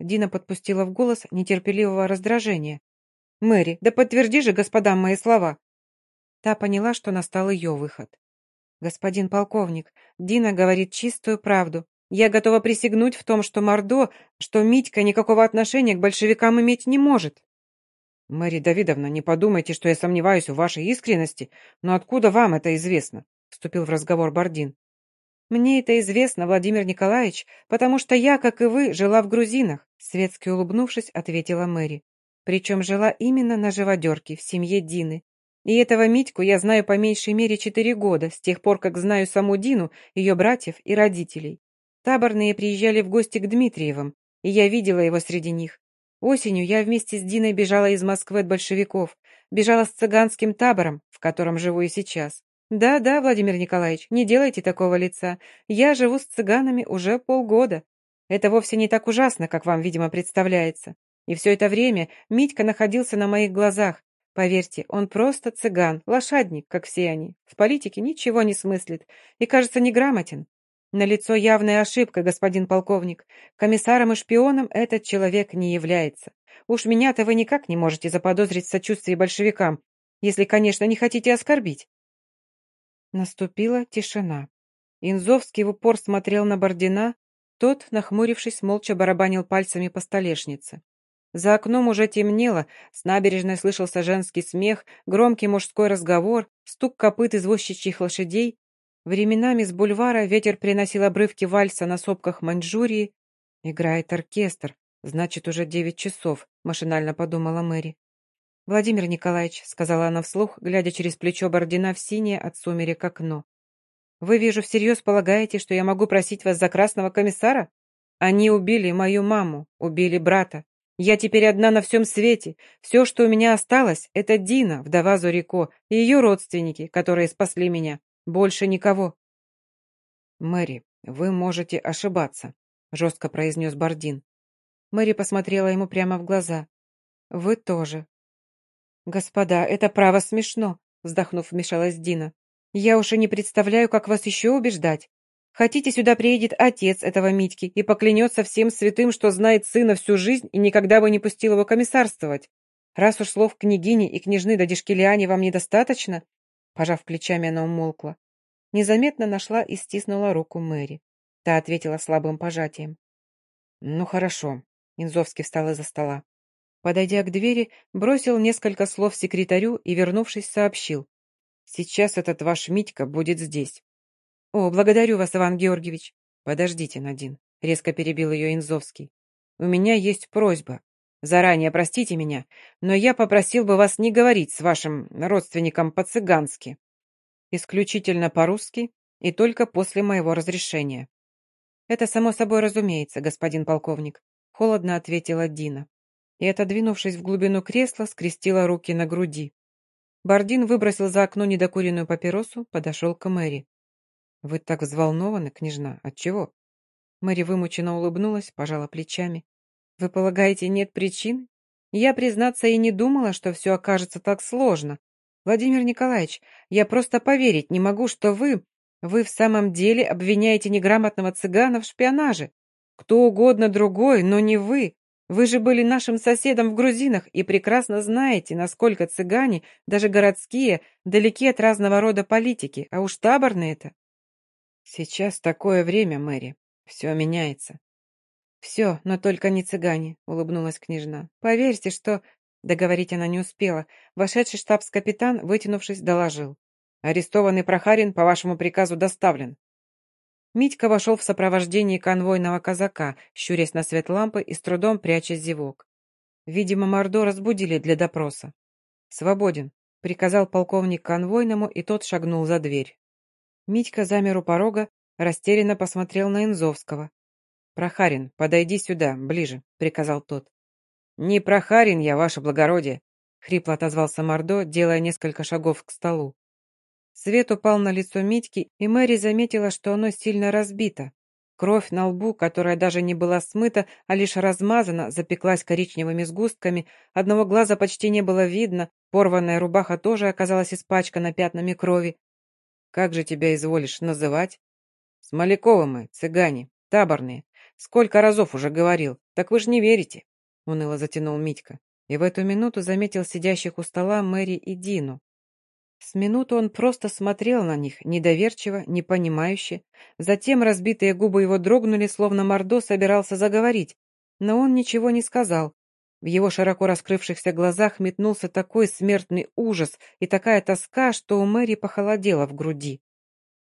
Дина подпустила в голос нетерпеливого раздражения. «Мэри, да подтверди же господам мои слова!» Та поняла, что настал ее выход. «Господин полковник, Дина говорит чистую правду. Я готова присягнуть в том, что Мордо, что Митька никакого отношения к большевикам иметь не может. Мария Давидовна, не подумайте, что я сомневаюсь в вашей искренности, но откуда вам это известно? Вступил в разговор Бардин. Мне это известно, Владимир Николаевич, потому что я, как и вы, жила в грузинах, светски улыбнувшись, ответила Мэри. Причем жила именно на живодерке, в семье Дины. И этого Митьку я знаю по меньшей мере четыре года, с тех пор, как знаю саму Дину, ее братьев и родителей. Таборные приезжали в гости к Дмитриевым, и я видела его среди них. Осенью я вместе с Диной бежала из Москвы от большевиков, бежала с цыганским табором, в котором живу и сейчас. Да-да, Владимир Николаевич, не делайте такого лица. Я живу с цыганами уже полгода. Это вовсе не так ужасно, как вам, видимо, представляется. И все это время Митька находился на моих глазах. Поверьте, он просто цыган, лошадник, как все они. В политике ничего не смыслит и, кажется, неграмотен. Налицо явная ошибка, господин полковник. Комиссаром и шпионом этот человек не является. Уж меня-то вы никак не можете заподозрить в сочувствии большевикам, если, конечно, не хотите оскорбить. Наступила тишина. Инзовский в упор смотрел на Бордина, тот, нахмурившись, молча барабанил пальцами по столешнице. За окном уже темнело, с набережной слышался женский смех, громкий мужской разговор, стук копыт извозчичьих лошадей, Временами с бульвара ветер приносил обрывки вальса на сопках Маньчжурии. Играет оркестр, значит, уже девять часов, машинально подумала Мэри. «Владимир Николаевич», — сказала она вслух, глядя через плечо Бордина в синее от сумерек окно. «Вы, вижу, всерьез полагаете, что я могу просить вас за красного комиссара? Они убили мою маму, убили брата. Я теперь одна на всем свете. Все, что у меня осталось, это Дина, вдова Зурико, и ее родственники, которые спасли меня. Больше никого. Мэри, вы можете ошибаться, жестко произнес Бардин. Мэри посмотрела ему прямо в глаза. Вы тоже. «Господа, это право смешно», — вздохнув, вмешалась Дина. «Я уж и не представляю, как вас еще убеждать. Хотите, сюда приедет отец этого Митьки и поклянется всем святым, что знает сына всю жизнь и никогда бы не пустил его комиссарствовать. Раз уж слов княгини и княжны до Дишкелиани вам недостаточно, пожав плечами, она умолкла. Незаметно нашла и стиснула руку Мэри. Та ответила слабым пожатием. «Ну хорошо», — Инзовский встал из-за стола. Подойдя к двери, бросил несколько слов секретарю и, вернувшись, сообщил. «Сейчас этот ваш Митька будет здесь. «О, благодарю вас, Иван Георгиевич!» «Подождите, Надин», — резко перебил ее Инзовский. «У меня есть просьба. Заранее простите меня, но я попросил бы вас не говорить с вашим родственником по-цыгански. Исключительно по-русски и только после моего разрешения». «Это само собой разумеется, господин полковник», — холодно ответила Дина. И, отодвинувшись в глубину кресла, скрестила руки на груди. Бардин выбросил за окно недокуренную папиросу, подошел к Мэри. «Вы так взволнованы, княжна. Отчего?» Мэри вымученно улыбнулась, пожала плечами. «Вы полагаете, нет причин? Я, признаться, и не думала, что все окажется так сложно. Владимир Николаевич, я просто поверить не могу, что вы... Вы в самом деле обвиняете неграмотного цыгана в шпионаже. Кто угодно другой, но не вы. Вы же были нашим соседом в грузинах и прекрасно знаете, насколько цыгане, даже городские, далеки от разного рода политики, а уж таборные это. «Сейчас такое время, Мэри. Все меняется». «Все, но только не цыгане», — улыбнулась княжна. «Поверьте, что...» Договорить она не успела. Вошедший штабс-капитан, вытянувшись, доложил. «Арестованный Прохарин по вашему приказу доставлен». Митька вошел в сопровождении конвойного казака, щурясь на свет лампы и с трудом пряча зевок. Видимо, Мордо разбудили для допроса. «Свободен», — приказал полковник конвойному, и тот шагнул за дверь. Митька замер у порога, растерянно посмотрел на Инзовского. «Прохарин, подойди сюда, ближе», — приказал тот. «Не Прохарин я, ваше благородие», — хрипло отозвался Мордо, делая несколько шагов к столу. Свет упал на лицо Митьки, и Мэри заметила, что оно сильно разбито. Кровь на лбу, которая даже не была смыта, а лишь размазана, запеклась коричневыми сгустками, одного глаза почти не было видно, порванная рубаха тоже оказалась испачкана пятнами крови, как же тебя изволишь называть? Смоляковы мы, цыгане, таборные. Сколько разов уже говорил, так вы же не верите, уныло затянул Митька. И в эту минуту заметил сидящих у стола Мэри и Дину. С минуту он просто смотрел на них, недоверчиво, непонимающе. Затем разбитые губы его дрогнули, словно Мордо собирался заговорить. Но он ничего не сказал, в его широко раскрывшихся глазах метнулся такой смертный ужас и такая тоска, что у Мэри похолодело в груди.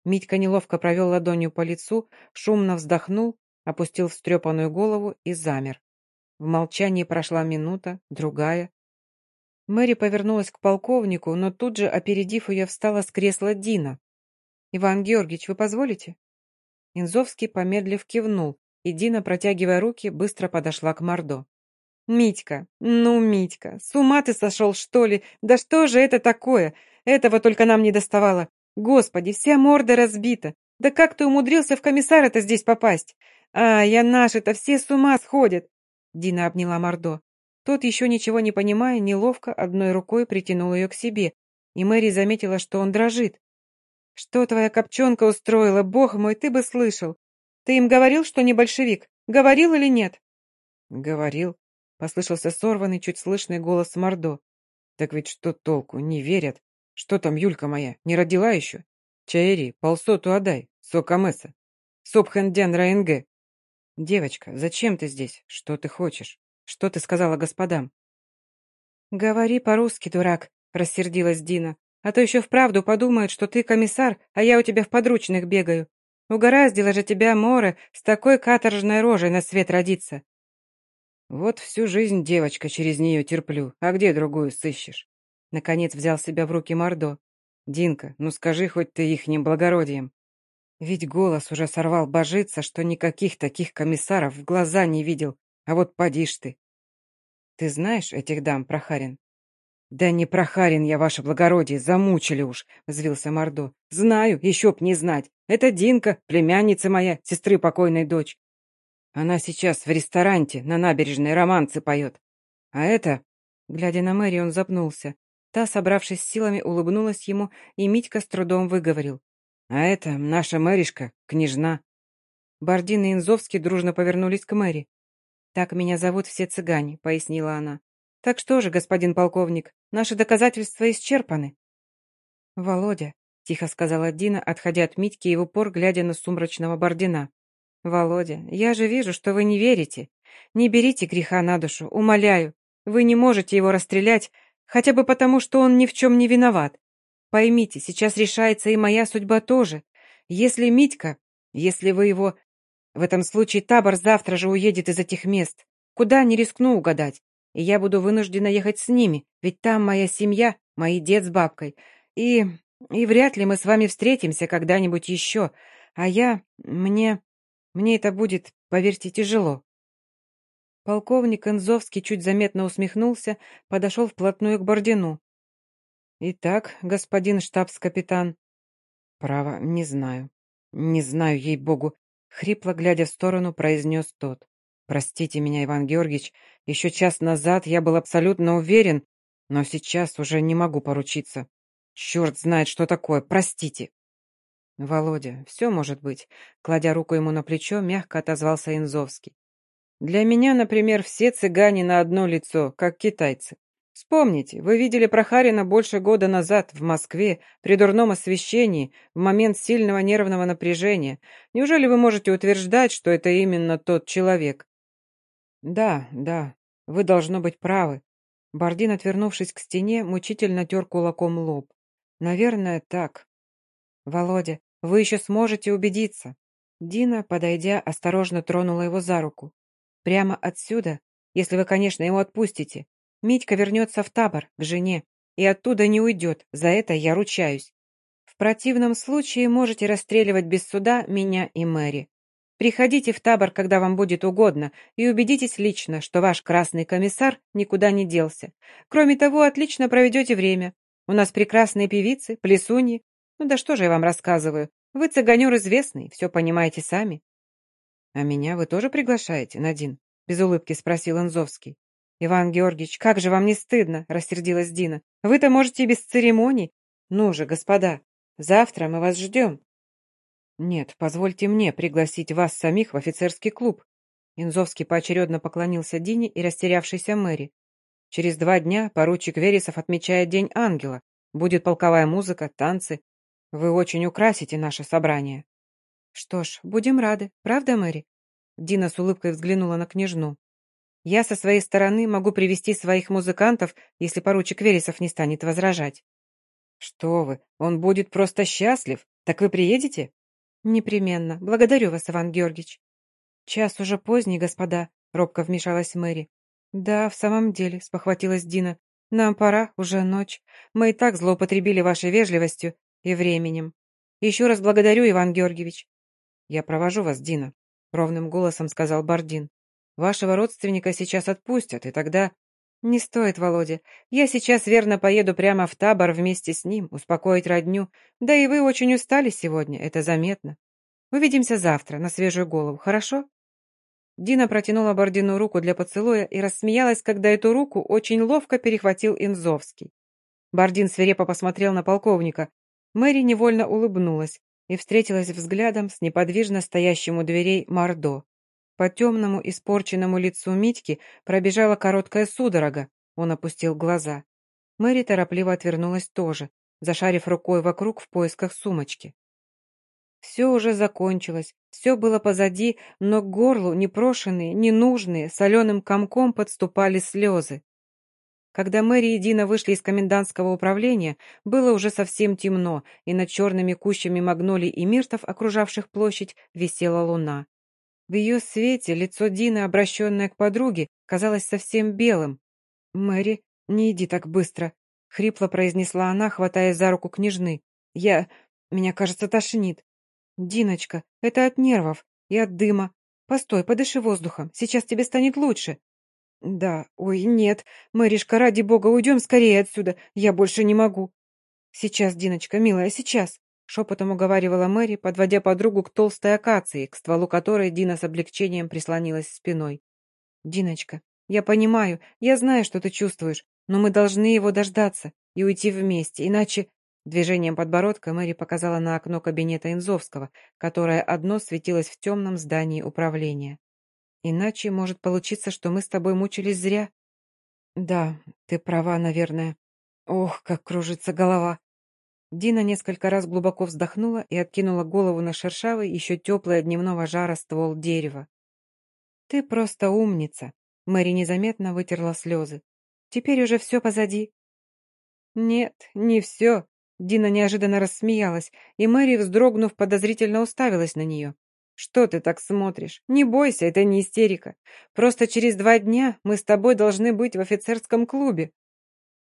Митька неловко провел ладонью по лицу, шумно вздохнул, опустил встрепанную голову и замер. В молчании прошла минута, другая. Мэри повернулась к полковнику, но тут же, опередив ее, встала с кресла Дина. «Иван Георгиевич, вы позволите?» Инзовский, помедлив, кивнул, и Дина, протягивая руки, быстро подошла к Мордо. «Митька, ну, Митька, с ума ты сошел, что ли? Да что же это такое? Этого только нам не доставало. Господи, вся морда разбита. Да как ты умудрился в комиссара-то здесь попасть? А, я наши-то все с ума сходят!» Дина обняла Мордо. Тот, еще ничего не понимая, неловко одной рукой притянул ее к себе, и Мэри заметила, что он дрожит. «Что твоя копченка устроила, бог мой, ты бы слышал. Ты им говорил, что не большевик? Говорил или нет?» «Говорил», Послышался сорванный, чуть слышный голос Мордо. «Так ведь что толку? Не верят. Что там, Юлька моя, не родила еще? Чаири, полсоту отдай, сокамеса. Сопхендян раенге». «Девочка, зачем ты здесь? Что ты хочешь? Что ты сказала господам?» «Говори по-русски, дурак», — рассердилась Дина. «А то еще вправду подумают, что ты комиссар, а я у тебя в подручных бегаю. Угораздило же тебя, Море, с такой каторжной рожей на свет родиться. Вот всю жизнь, девочка, через нее терплю. А где другую сыщешь? Наконец взял себя в руки Мордо. Динка, ну скажи хоть ты ихним благородием. Ведь голос уже сорвал божиться, что никаких таких комиссаров в глаза не видел. А вот подишь ты. Ты знаешь этих дам, Прохарин? Да не Прохарин я, ваше благородие, замучили уж, взвился Мордо. Знаю, еще б не знать. Это Динка, племянница моя, сестры покойной дочь. Она сейчас в ресторанте на набережной романцы поет. А это...» Глядя на Мэри, он запнулся. Та, собравшись силами, улыбнулась ему, и Митька с трудом выговорил. «А это наша Мэришка, княжна». Бардин и Инзовский дружно повернулись к Мэри. «Так меня зовут все цыгане», — пояснила она. «Так что же, господин полковник, наши доказательства исчерпаны». «Володя», — тихо сказала Дина, отходя от Митьки и в упор глядя на сумрачного Бардина. «Володя, я же вижу, что вы не верите. Не берите греха на душу, умоляю. Вы не можете его расстрелять, хотя бы потому, что он ни в чем не виноват. Поймите, сейчас решается и моя судьба тоже. Если Митька, если вы его... В этом случае табор завтра же уедет из этих мест. Куда, не рискну угадать. И я буду вынуждена ехать с ними, ведь там моя семья, мои дед с бабкой. И... и вряд ли мы с вами встретимся когда-нибудь еще. А я... мне... мне это будет, поверьте, тяжело. Полковник Инзовский чуть заметно усмехнулся, подошел вплотную к Бордину. «Итак, господин штабс-капитан...» «Право, не знаю. Не знаю, ей-богу», — хрипло глядя в сторону, произнес тот. «Простите меня, Иван Георгиевич, еще час назад я был абсолютно уверен, но сейчас уже не могу поручиться. Черт знает, что такое, простите». «Володя, все может быть», — кладя руку ему на плечо, мягко отозвался Инзовский. Для меня, например, все цыгане на одно лицо, как китайцы. Вспомните, вы видели Прохарина больше года назад в Москве при дурном освещении, в момент сильного нервного напряжения. Неужели вы можете утверждать, что это именно тот человек? Да, да, вы должно быть правы. Бардин, отвернувшись к стене, мучительно тер кулаком лоб. Наверное, так. Володя, вы еще сможете убедиться. Дина, подойдя, осторожно тронула его за руку. Прямо отсюда, если вы, конечно, его отпустите, Митька вернется в табор, к жене, и оттуда не уйдет, за это я ручаюсь. В противном случае можете расстреливать без суда меня и Мэри. Приходите в табор, когда вам будет угодно, и убедитесь лично, что ваш красный комиссар никуда не делся. Кроме того, отлично проведете время. У нас прекрасные певицы, плесуньи. Ну да что же я вам рассказываю? Вы цыганер известный, все понимаете сами. «А меня вы тоже приглашаете, Надин?» — без улыбки спросил Анзовский. «Иван Георгиевич, как же вам не стыдно?» — рассердилась Дина. «Вы-то можете без церемоний. Ну же, господа, завтра мы вас ждем». «Нет, позвольте мне пригласить вас самих в офицерский клуб». Инзовский поочередно поклонился Дине и растерявшейся Мэри. «Через два дня поручик Вересов отмечает День ангела. Будет полковая музыка, танцы. Вы очень украсите наше собрание». «Что ж, будем рады, правда, Мэри?» Дина с улыбкой взглянула на княжну. «Я со своей стороны могу привести своих музыкантов, если поручик Вересов не станет возражать». «Что вы, он будет просто счастлив. Так вы приедете?» «Непременно. Благодарю вас, Иван Георгиевич». «Час уже поздний, господа», — робко вмешалась Мэри. «Да, в самом деле», — спохватилась Дина. «Нам пора, уже ночь. Мы и так злоупотребили вашей вежливостью и временем. Еще раз благодарю, Иван Георгиевич. «Я провожу вас, Дина», — ровным голосом сказал Бардин. «Вашего родственника сейчас отпустят, и тогда...» «Не стоит, Володя. Я сейчас верно поеду прямо в табор вместе с ним, успокоить родню. Да и вы очень устали сегодня, это заметно. Увидимся завтра, на свежую голову, хорошо?» Дина протянула Бардину руку для поцелуя и рассмеялась, когда эту руку очень ловко перехватил Инзовский. Бардин свирепо посмотрел на полковника. Мэри невольно улыбнулась и встретилась взглядом с неподвижно стоящим у дверей Мордо. По темному испорченному лицу Митьки пробежала короткая судорога. Он опустил глаза. Мэри торопливо отвернулась тоже, зашарив рукой вокруг в поисках сумочки. Все уже закончилось, все было позади, но к горлу непрошенные, ненужные, соленым комком подступали слезы. Когда Мэри и Дина вышли из комендантского управления, было уже совсем темно, и над черными кущами магнолий и миртов, окружавших площадь, висела луна. В ее свете лицо Дины, обращенное к подруге, казалось совсем белым. «Мэри, не иди так быстро», — хрипло произнесла она, хватая за руку княжны. «Я... меня, кажется, тошнит». «Диночка, это от нервов и от дыма. Постой, подыши воздухом, сейчас тебе станет лучше», «Да, ой, нет, Мэришка, ради бога, уйдем скорее отсюда, я больше не могу». «Сейчас, Диночка, милая, сейчас», — шепотом уговаривала Мэри, подводя подругу к толстой акации, к стволу которой Дина с облегчением прислонилась спиной. «Диночка, я понимаю, я знаю, что ты чувствуешь, но мы должны его дождаться. и уйти вместе, иначе...» Движением подбородка Мэри показала на окно кабинета Инзовского, которое одно светилось в темном здании управления. «Иначе может получиться, что мы с тобой мучились зря». «Да, ты права, наверное. Ох, как кружится голова!» Дина несколько раз глубоко вздохнула и откинула голову на шершавый, еще теплый от дневного жара ствол дерева. «Ты просто умница!» Мэри незаметно вытерла слезы. «Теперь уже все позади». «Нет, не все», Дина неожиданно рассмеялась, и Мэри, вздрогнув, подозрительно уставилась на нее. «Что ты так смотришь? Не бойся, это не истерика. Просто через два дня мы с тобой должны быть в офицерском клубе».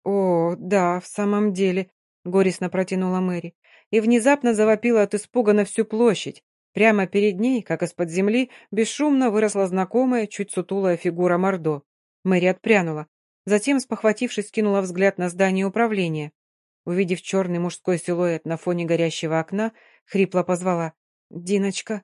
«О, да, в самом деле», — горестно протянула Мэри, и внезапно завопила от испуга на всю площадь. Прямо перед ней, как из-под земли, бесшумно выросла знакомая, чуть сутулая фигура Мордо. Мэри отпрянула. Затем, спохватившись, кинула взгляд на здание управления. Увидев черный мужской силуэт на фоне горящего окна, хрипло позвала «Диночка».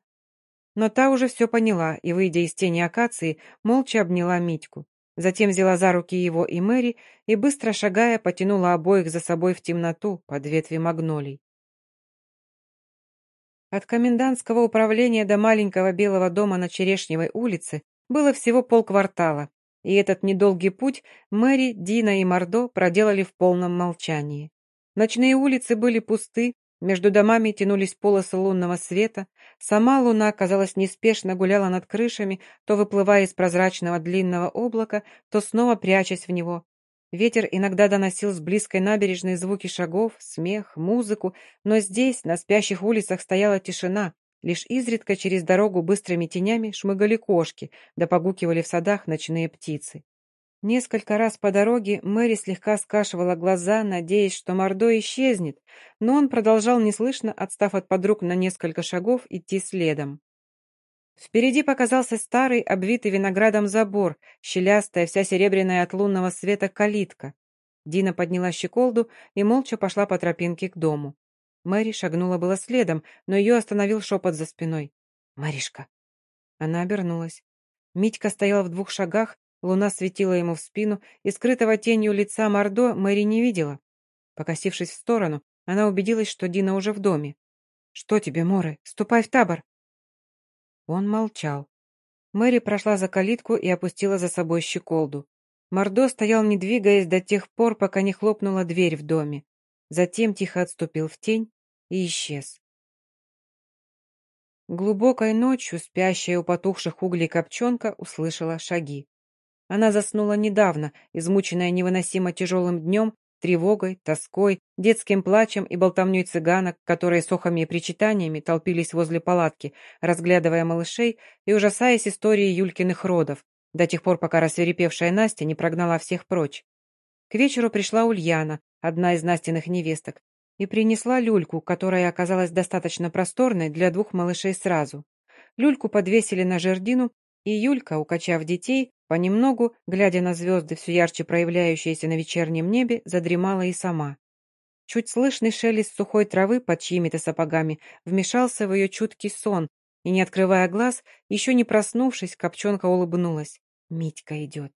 Но та уже все поняла и, выйдя из тени акации, молча обняла Митьку. Затем взяла за руки его и Мэри и, быстро шагая, потянула обоих за собой в темноту под ветви магнолий. От комендантского управления до маленького белого дома на Черешневой улице было всего полквартала, и этот недолгий путь Мэри, Дина и Мордо проделали в полном молчании. Ночные улицы были пусты, между домами тянулись полосы лунного света, сама луна, казалось, неспешно гуляла над крышами, то выплывая из прозрачного длинного облака, то снова прячась в него. Ветер иногда доносил с близкой набережной звуки шагов, смех, музыку, но здесь, на спящих улицах, стояла тишина, лишь изредка через дорогу быстрыми тенями шмыгали кошки, да погукивали в садах ночные птицы. Несколько раз по дороге Мэри слегка скашивала глаза, надеясь, что Мордо исчезнет, но он продолжал неслышно, отстав от подруг на несколько шагов, идти следом. Впереди показался старый, обвитый виноградом забор, щелястая, вся серебряная от лунного света калитка. Дина подняла щеколду и молча пошла по тропинке к дому. Мэри шагнула было следом, но ее остановил шепот за спиной. «Маришка!» Она обернулась. Митька стояла в двух шагах, Луна светила ему в спину, и скрытого тенью лица Мордо Мэри не видела. Покосившись в сторону, она убедилась, что Дина уже в доме. «Что тебе, Море? Ступай в табор!» Он молчал. Мэри прошла за калитку и опустила за собой щеколду. Мордо стоял, не двигаясь до тех пор, пока не хлопнула дверь в доме. Затем тихо отступил в тень и исчез. Глубокой ночью спящая у потухших углей копченка услышала шаги. Она заснула недавно, измученная невыносимо тяжелым днем, тревогой, тоской, детским плачем и болтовней цыганок, которые с охами и причитаниями толпились возле палатки, разглядывая малышей и ужасаясь истории Юлькиных родов, до тех пор, пока рассверепевшая Настя не прогнала всех прочь. К вечеру пришла Ульяна, одна из Настиных невесток, и принесла люльку, которая оказалась достаточно просторной для двух малышей сразу. Люльку подвесили на жердину, и Юлька, укачав детей, Понемногу, глядя на звезды, все ярче проявляющиеся на вечернем небе, задремала и сама. Чуть слышный шелест сухой травы под чьими-то сапогами вмешался в ее чуткий сон, и, не открывая глаз, еще не проснувшись, Копченка улыбнулась. «Митька идет».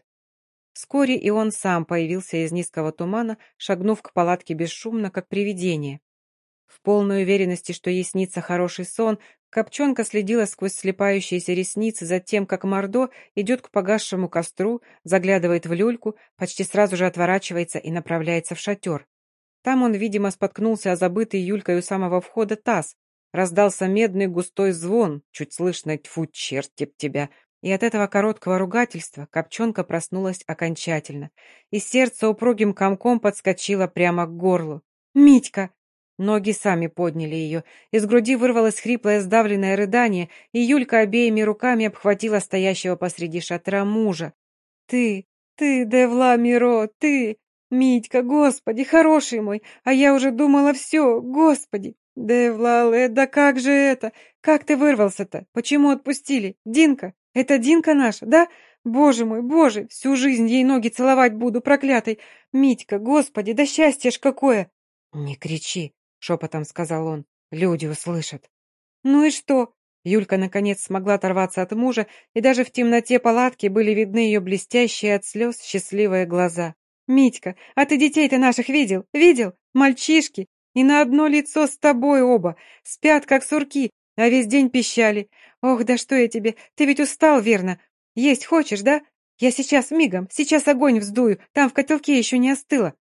Вскоре и он сам появился из низкого тумана, шагнув к палатке бесшумно, как привидение. В полной уверенности, что ей снится хороший сон, Копченка следила сквозь слепающиеся ресницы за тем, как Мордо идет к погасшему костру, заглядывает в люльку, почти сразу же отворачивается и направляется в шатер. Там он, видимо, споткнулся о забытый Юлькой у самого входа таз. Раздался медный густой звон, чуть слышно «тьфу, черт теб тебя!» И от этого короткого ругательства Копченка проснулась окончательно, и сердце упругим комком подскочило прямо к горлу. «Митька!» Ноги сами подняли ее. Из груди вырвалось хриплое сдавленное рыдание, и Юлька обеими руками обхватила стоящего посреди шатра мужа. «Ты, ты, Девла Миро, ты! Митька, господи, хороший мой! А я уже думала все, господи! Девлале, да как же это? Как ты вырвался-то? Почему отпустили? Динка? Это Динка наша, да? Боже мой, боже, всю жизнь ей ноги целовать буду, проклятой! Митька, господи, да счастье ж какое!» «Не кричи!» — шепотом сказал он. «Люди услышат». «Ну и что?» Юлька наконец смогла оторваться от мужа, и даже в темноте палатки были видны ее блестящие от слез счастливые глаза. Митька, а ты детей-то наших видел? Видел? Мальчишки. И на одно лицо с тобой оба. Спят, как сурки, а весь день пищали. Ох, да что я тебе? Ты ведь устал, верно? Есть хочешь, да? Я сейчас мигом, сейчас огонь вздую, там в котелке еще не остыло.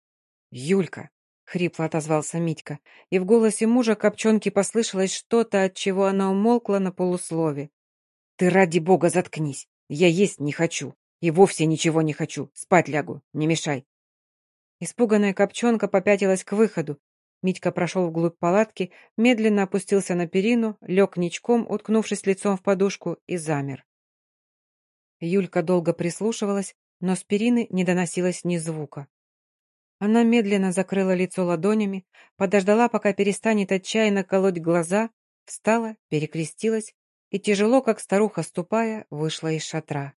Юлька, — хрипло отозвался Митька, и в голосе мужа копчонки послышалось что-то, от чего она умолкла на полуслове. «Ты ради бога заткнись! Я есть не хочу! И вовсе ничего не хочу! Спать лягу! Не мешай!» Испуганная копчонка попятилась к выходу. Митька прошел вглубь палатки, медленно опустился на перину, лег ничком, уткнувшись лицом в подушку, и замер. Юлька долго прислушивалась, но с перины не доносилось ни звука. Она медленно закрыла лицо ладонями, подождала, пока перестанет отчаянно колоть глаза, встала, перекрестилась и, тяжело, как старуха ступая, вышла из шатра.